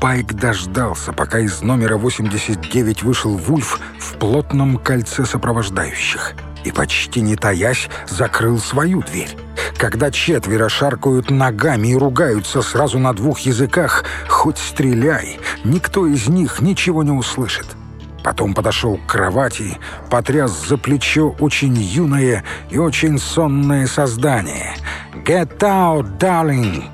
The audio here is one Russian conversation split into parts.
Спайк дождался, пока из номера 89 вышел Вульф в плотном кольце сопровождающих и, почти не таясь, закрыл свою дверь. Когда четверо шаркают ногами и ругаются сразу на двух языках, хоть стреляй, никто из них ничего не услышит. Потом подошел к кровати, потряс за плечо очень юное и очень сонное создание. «Get out, darling!»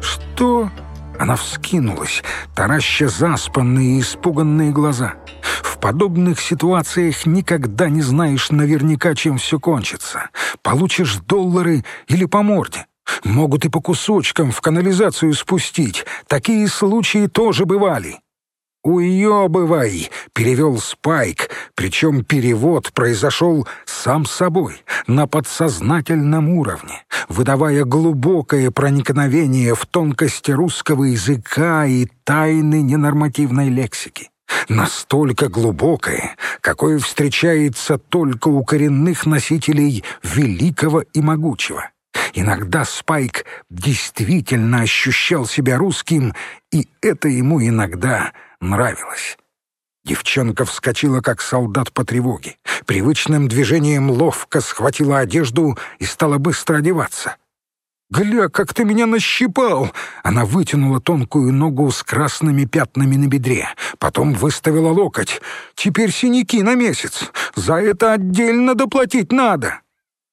«Что?» Она вскинулась, тараща заспанные и испуганные глаза. В подобных ситуациях никогда не знаешь наверняка, чем все кончится. Получишь доллары или по морде. Могут и по кусочкам в канализацию спустить. Такие случаи тоже бывали. «Уебывай!» — перевел Спайк, причем перевод произошел сам собой, на подсознательном уровне, выдавая глубокое проникновение в тонкости русского языка и тайны ненормативной лексики. Настолько глубокое, какое встречается только у коренных носителей великого и могучего. Иногда Спайк действительно ощущал себя русским, и это ему иногда нравилось. Девчонка вскочила, как солдат по тревоге. Привычным движением ловко схватила одежду и стала быстро одеваться. «Гля, как ты меня нащипал!» Она вытянула тонкую ногу с красными пятнами на бедре, потом выставила локоть. «Теперь синяки на месяц. За это отдельно доплатить надо!»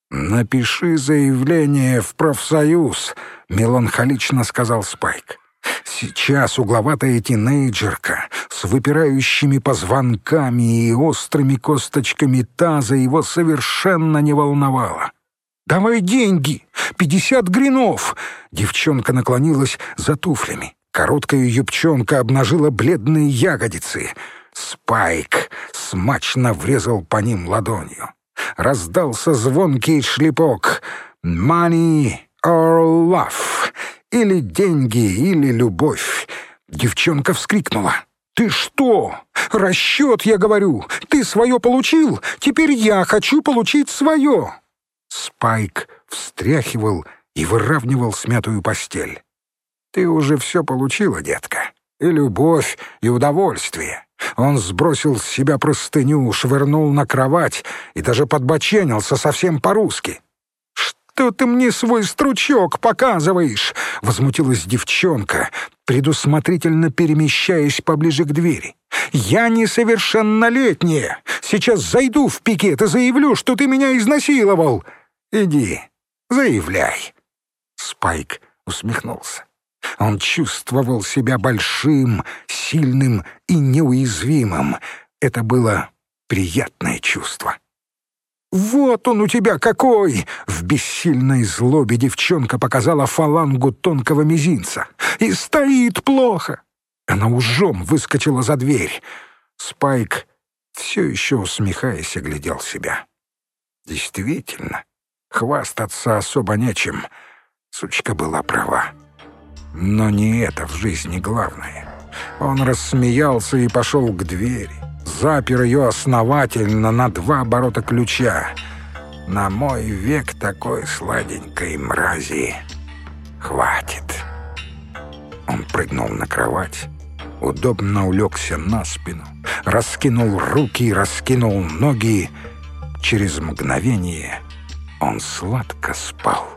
«Напиши заявление в профсоюз», — меланхолично сказал Спайк. Сейчас угловатая тинейджерка с выпирающими позвонками и острыми косточками таза его совершенно не волновала. «Давай деньги! Пятьдесят гринов!» Девчонка наклонилась за туфлями. Короткая юбчонка обнажила бледные ягодицы. Спайк смачно врезал по ним ладонью. Раздался звонкий шлепок. «Money or love!» Или деньги, или любовь. Девчонка вскрикнула. «Ты что? Расчет, я говорю! Ты свое получил? Теперь я хочу получить свое!» Спайк встряхивал и выравнивал смятую постель. «Ты уже все получила, детка. И любовь, и удовольствие». Он сбросил с себя простыню, швырнул на кровать и даже подбоченился совсем по-русски что ты мне свой стручок показываешь?» — возмутилась девчонка, предусмотрительно перемещаясь поближе к двери. «Я несовершеннолетняя. Сейчас зайду в пикет и заявлю, что ты меня изнасиловал. Иди, заявляй». Спайк усмехнулся. Он чувствовал себя большим, сильным и неуязвимым. Это было приятное чувство. «Вот он у тебя какой!» Бессильной злобе девчонка показала фалангу тонкого мизинца. «И стоит плохо!» Она ужом выскочила за дверь. Спайк, все еще усмехаясь, оглядел себя. Действительно, хвастаться особо нечем. Сучка была права. Но не это в жизни главное. Он рассмеялся и пошел к двери запер ее основательно на два оборота ключа. На мой век такой сладенькой мрази хватит. Он прыгнул на кровать, удобно улегся на спину, раскинул руки раскинул ноги. Через мгновение он сладко спал.